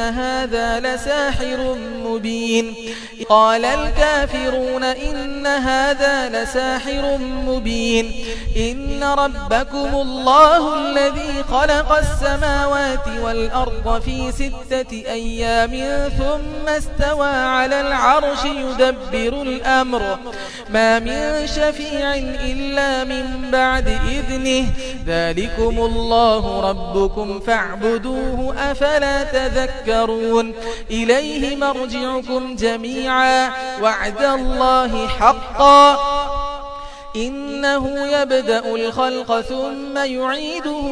هذا لساحر مبين. قال الكافرون إن هذا لساحر مبين. إن ربكم الله الذي خلق السماوات والأرض في ستة أيام ثم استوى على العرش يدبر الأمر. ما من شفيع إلا من بعد إذنه. ذلكم الله ربكم فاعبدوه أفلا تذكرون إليه مرجعكم جميعا. وعد الله حقا. إنه يبدأ الخلق ثم يعيده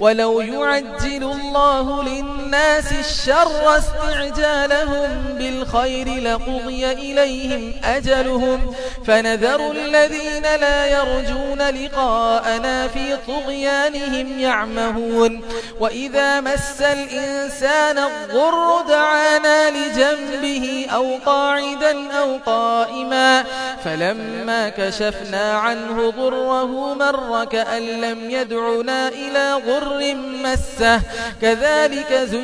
ولو يعجل الله للناس الشر استعجالهم بالخير لقضي إليهم أجلهم فنذر الذين لا يرجون لقاءنا في طغيانهم يعمهون وإذا مس الإنسان الضر دعانا لجنبه أو قاعدا أو قائما فلما كشفنا عنه ضره مر كأن لم يدعنا إلى ضر ضر مسه كذلك زين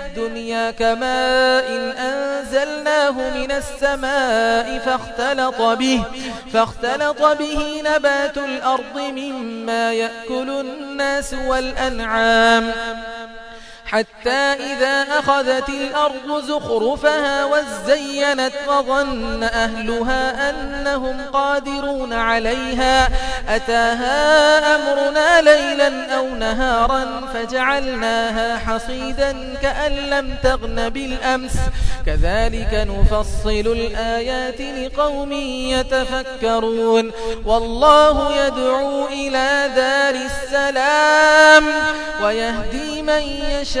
كماء إن أنزلناه من السماء فاختلط به فاختلط به نبات الأرض مما يأكل الناس والأنعام. حتى إذا أخذت الأرض زخرفها وزينت وظن أهلها أنهم قادرون عليها. أتاها أمرنا ليلا أو نهارا فجعلناها حصيدا كأن لم تغن بالأمس. كذلك نفصل الآيات لقوم يتفكرون. والله يدعو إلى دار السلام ويهدي من يشاء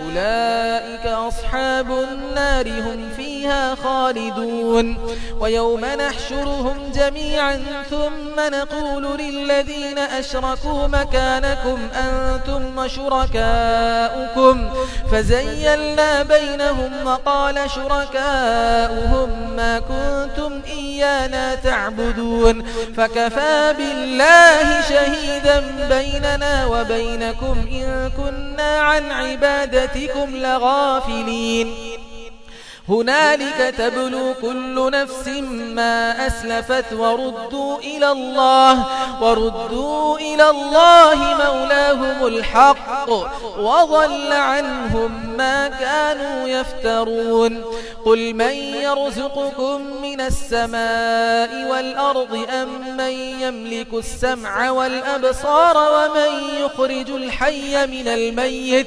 أولئك أصحاب النار هم فيها خالدون. ويوم نحشرهم جميعا ثم نقول للذين أشركوا مكانكم أنتم وشركاؤكم. فزيلنا بينهم وقال شركاؤهم ما كنتم إيانا تعبدون. فكفى بالله شهيدا بيننا وبينكم إن كنا عن عبادتكم لغافلين. هنالك تبلو كل نفس ما أسلفت وردوا إلى الله وردوا إلى الله مولاهم الحق وضل عنهم ما كانوا يفترون. قل من يرزقكم من السماء والأرض أم من يملك السمع والأبصار ومن يخرج الحي من الميت؟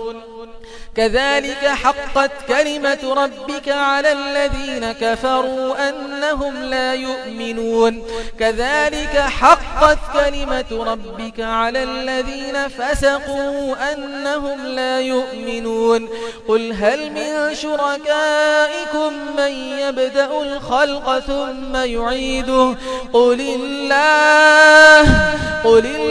كذلك حقت كلمة ربك على الذين كفروا أنهم لا يؤمنون. كذلك حقت كلمة ربك على الذين فسقوا أنهم لا يؤمنون. قل هل من شركائكم من يبدأ الخلق ثم يعيده؟ قل الله قل الله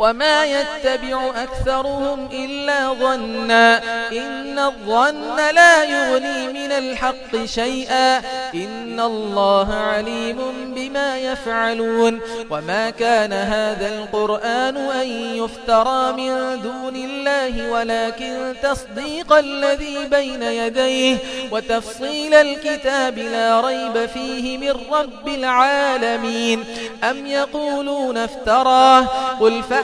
وما يتبع أكثرهم إلا ظنا إن الظن لا يغني من الحق شيئا إن الله عليم بما يفعلون وما كان هذا القرآن أن يفترى من دون الله ولكن تصديق الذي بين يديه وتفصيل الكتاب لا ريب فيه من رب العالمين أم يقولون افتراه قل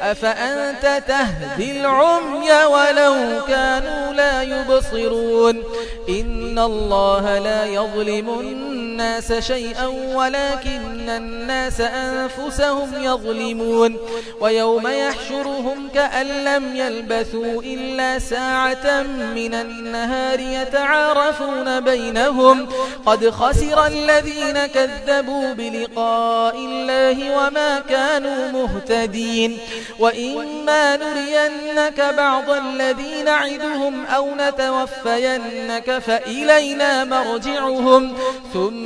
أفأنت تهدي العمي ولو كانوا لا يبصرون إن الله لا يظلم الناس شيئا ولكن الناس أنفسهم يظلمون ويوم يحشرهم كأن لم يلبثوا إلا ساعة من النهار يتعارفون بينهم قد خسر الذين كذبوا بلقاء الله وما كانوا مهتدين وإما نرينك بعض الذين نعدهم أو نتوفينك فإلينا مرجعهم ثم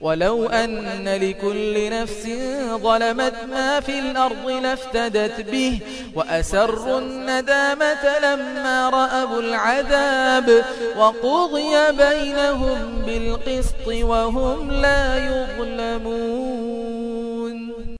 ولو أن لكل نفس ظلمت ما في الأرض لافتدت به وأسروا الندامة لما رأوا العذاب وقضي بينهم بالقسط وهم لا يظلمون